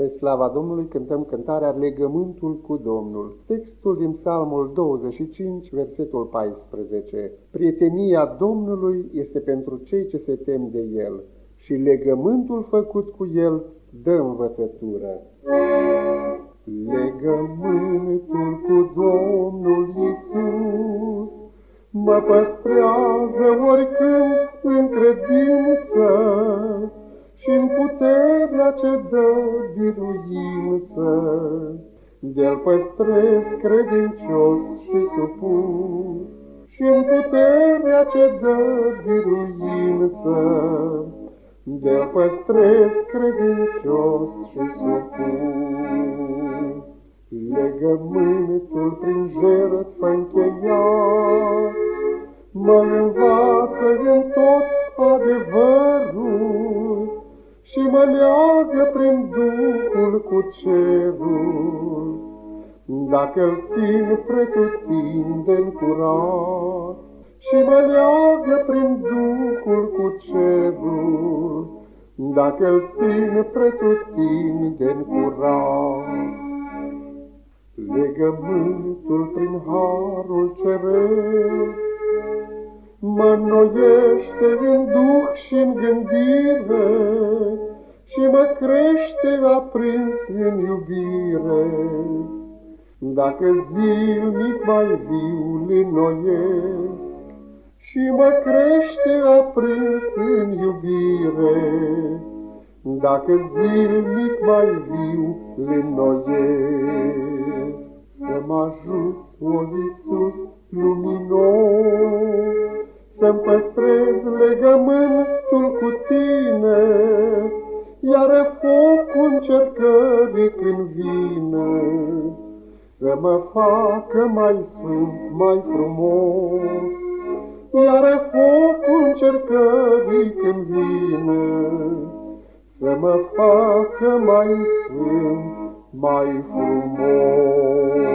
Spre slava Domnului cântăm cântarea Legământul cu Domnul. Textul din Psalmul 25, versetul 14. Prietenia Domnului este pentru cei ce se tem de El și legământul făcut cu El dă învățătură. Legământul cu Domnul Iisus mă păstrează oricând în credință, și în puterea ce dă biruință, De-l păstrez credincios și supus, și în puterea ce dă biruință, De-l păstrez credincios și supus. Legământul prin jertfă încheiat, Mă învață în tot adevărul, Duhul cu cerul. Dacă-l țin pretutindeni curat și mă leagă prin Duhul cu cerul, Dacă-l țin pretutindeni curat. Legământul prin harul ceresc mă înnoiește în duh și în gândire și mă crește aprins în iubire. Dacă zilnic mai viu înnoiesc și mă crește aprins în iubire, dacă zilnic mai viu înnoiesc, să mă ajut, o Iisus luminos, să-mi păstrez legământul cu încercării când vine, să mă facă mai sfânt, mai frumos, iar focul încercării când vine, să mă facă mai sfânt, mai frumos.